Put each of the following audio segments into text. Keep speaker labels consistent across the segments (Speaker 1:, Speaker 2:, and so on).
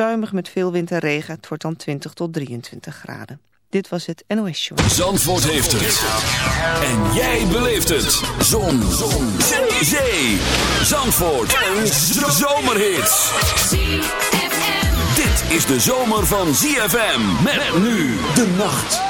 Speaker 1: onstuimig met veel wind en regen. Het wordt dan 20 tot 23 graden. Dit was het NOS Show.
Speaker 2: Zandvoort heeft het. En jij beleeft het. Zon. Zon. Zee. Zandvoort. Een zomerhit. Dit is de zomer van ZFM. Met nu de nacht.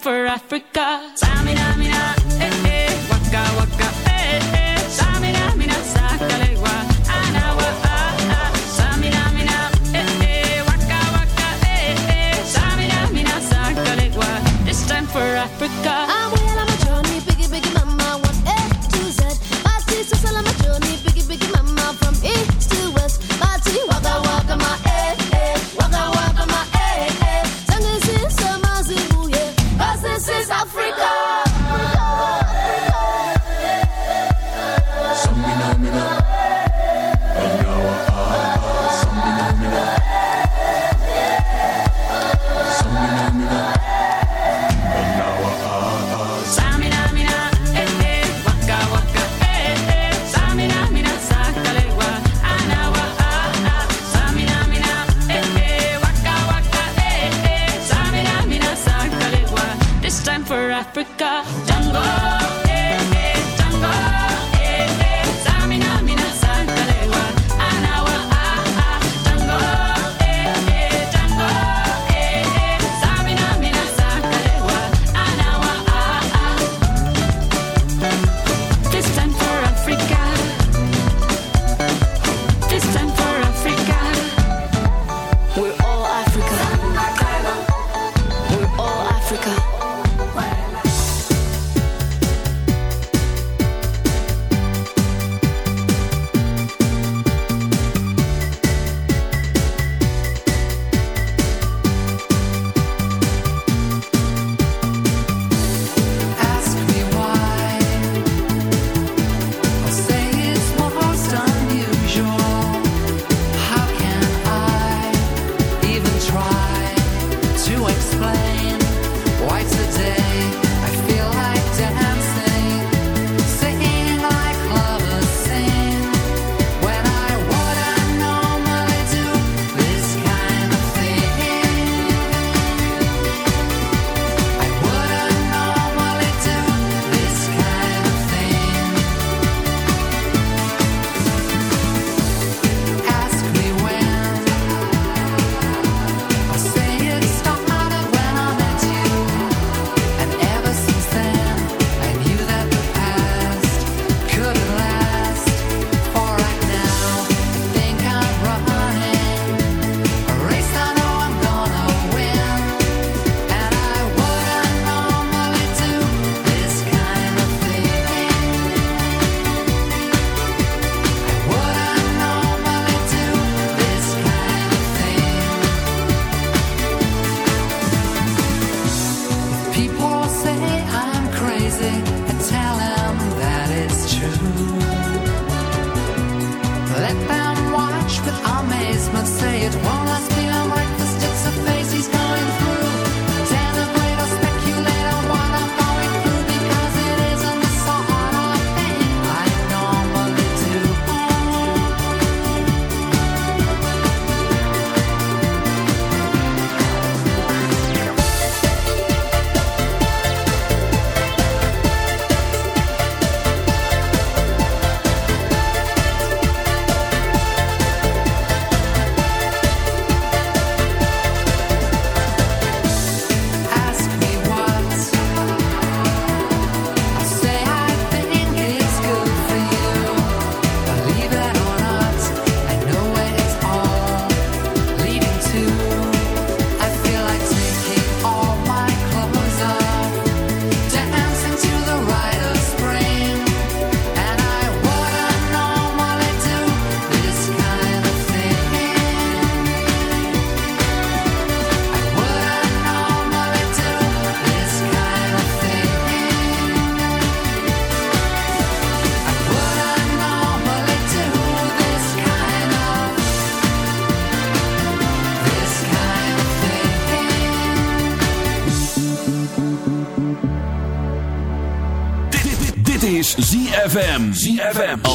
Speaker 3: For Africa.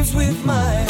Speaker 4: with my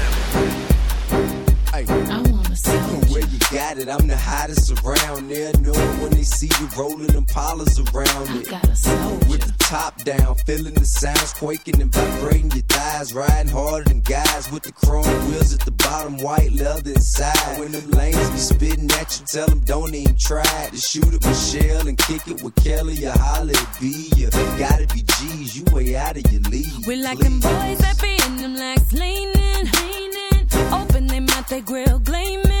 Speaker 5: Got it. I'm the hottest around. They'll know when they see you rolling them polars around it. With the top down, feeling the sounds quaking and vibrating your thighs. Riding harder than guys with the chrome wheels at the bottom, white leather inside. When them lanes be spitting at you, tell them don't even try to shoot at Michelle and kick it with Kelly or holla at B. You gotta be G's, you way out of your league.
Speaker 3: We like them boys that be in them legs leaning, leaning. Open them mouth, they grill gleaming.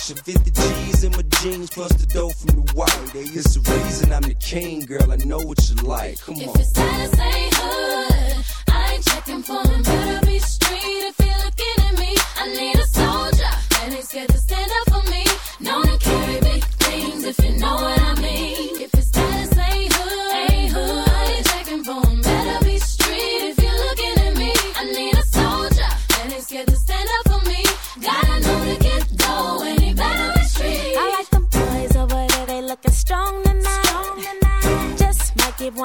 Speaker 5: Special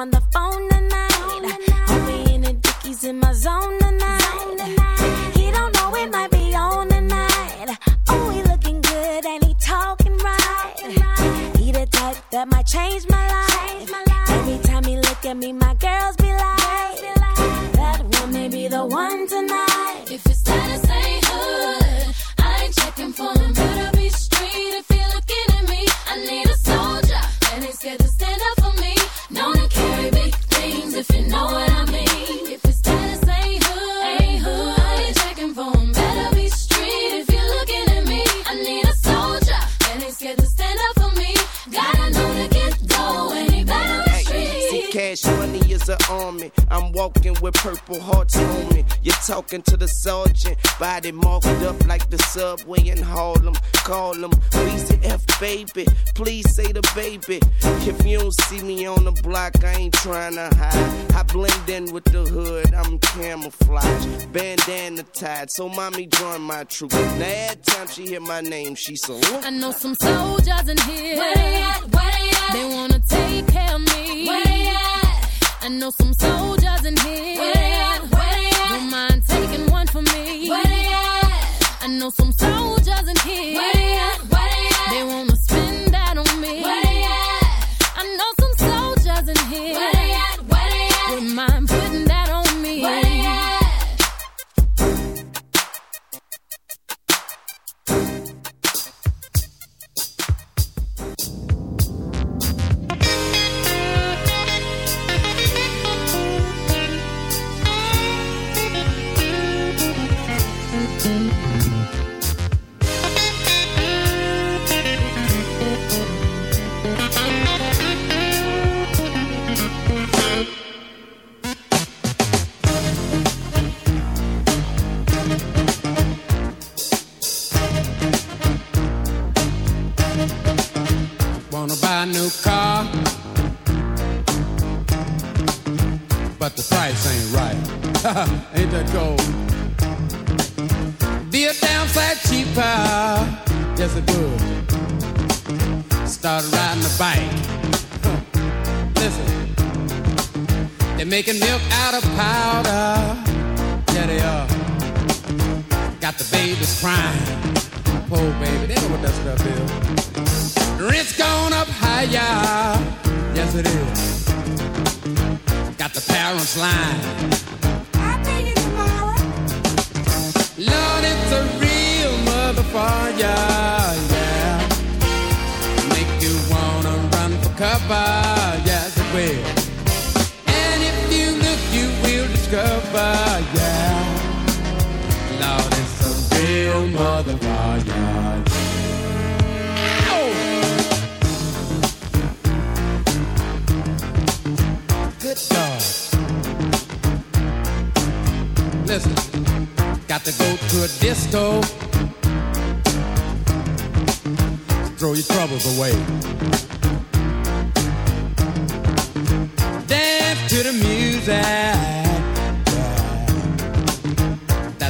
Speaker 6: one the phone
Speaker 7: F baby. Please say the baby. If you don't see me on the block, I ain't trying to hide. I blend in with the hood, I'm camouflage. Bandana tied, so mommy join my troop. Now every time she hear my name, she salute.
Speaker 3: I know some soldiers in here.
Speaker 4: Where they at? Where they at?
Speaker 3: They wanna take care of me.
Speaker 4: Where they at?
Speaker 3: I know some soldiers in here.
Speaker 4: Where they at? Where they at?
Speaker 3: Don't mind taking one for me.
Speaker 4: Where they at?
Speaker 3: I know some soldiers in here.
Speaker 4: Where they at? Where they at?
Speaker 3: They wanna spend that on me.
Speaker 4: Where they at?
Speaker 3: I know some soldiers in here.
Speaker 4: Where they at? Where they at?
Speaker 3: Wouldn't mind putting that on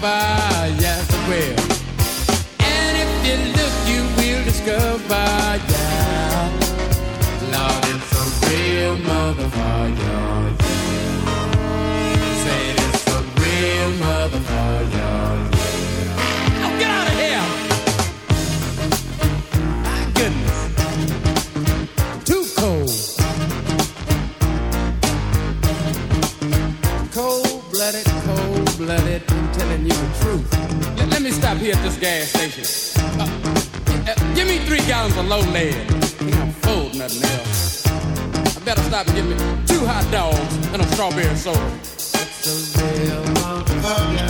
Speaker 8: goodbye. Stop here at this gas station. Uh, uh, give me three gallons of low lead. Ain't no food, nothing else. I better stop and get me two hot dogs and a strawberry soda. It's a real motherfucker.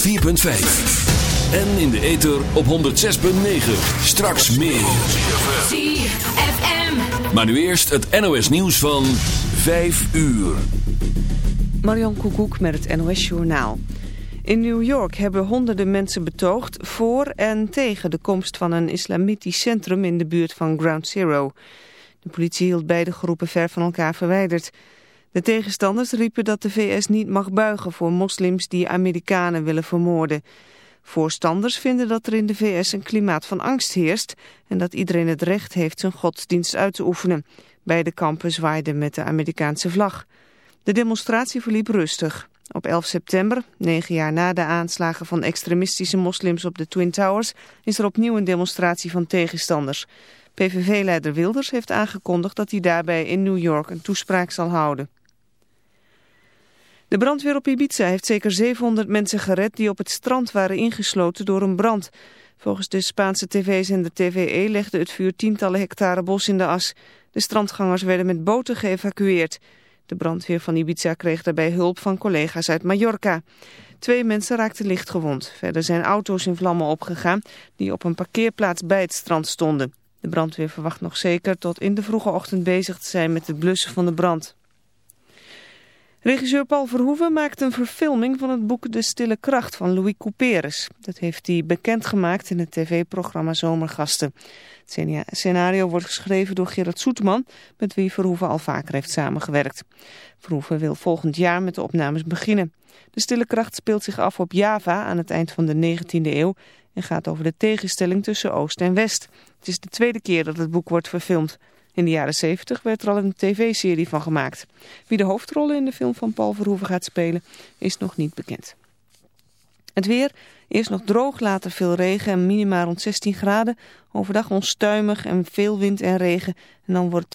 Speaker 2: 104.5. En in de ether op 106.9. Straks meer.
Speaker 9: ZFM.
Speaker 2: Maar nu eerst het NOS nieuws van 5 uur.
Speaker 1: Marion Koekoek met het NOS Journaal. In New York hebben honderden mensen betoogd voor en tegen de komst van een islamitisch centrum in de buurt van Ground Zero. De politie hield beide groepen ver van elkaar verwijderd. De tegenstanders riepen dat de VS niet mag buigen voor moslims die Amerikanen willen vermoorden. Voorstanders vinden dat er in de VS een klimaat van angst heerst en dat iedereen het recht heeft zijn godsdienst uit te oefenen. Beide kampen zwaaiden met de Amerikaanse vlag. De demonstratie verliep rustig. Op 11 september, negen jaar na de aanslagen van extremistische moslims op de Twin Towers, is er opnieuw een demonstratie van tegenstanders. PVV-leider Wilders heeft aangekondigd dat hij daarbij in New York een toespraak zal houden. De brandweer op Ibiza heeft zeker 700 mensen gered die op het strand waren ingesloten door een brand. Volgens de Spaanse tv-zender TVE legde het vuur tientallen hectare bos in de as. De strandgangers werden met boten geëvacueerd. De brandweer van Ibiza kreeg daarbij hulp van collega's uit Mallorca. Twee mensen raakten licht gewond. Verder zijn auto's in vlammen opgegaan die op een parkeerplaats bij het strand stonden. De brandweer verwacht nog zeker tot in de vroege ochtend bezig te zijn met het blussen van de brand. Regisseur Paul Verhoeven maakt een verfilming van het boek De Stille Kracht van Louis Couperus. Dat heeft hij bekendgemaakt in het tv-programma Zomergasten. Het scena- scenario wordt geschreven door Gerard Soetman, met wie Verhoeven al vaker heeft samengewerkt. Verhoeven wil volgend jaar met de opnames beginnen. De Stille Kracht speelt zich af op Java aan het eind van de 19e eeuw en gaat over de tegenstelling tussen Oost en West. Het is de tweede keer dat het boek wordt verfilmd. In de jaren 70 werd er al een tv-serie van gemaakt. Wie de hoofdrollen in de film van Paul Verhoeven gaat spelen is nog niet bekend. Het weer, eerst nog droog, later veel regen en minima rond 16 graden. Overdag onstuimig en veel wind en regen. En dan wordt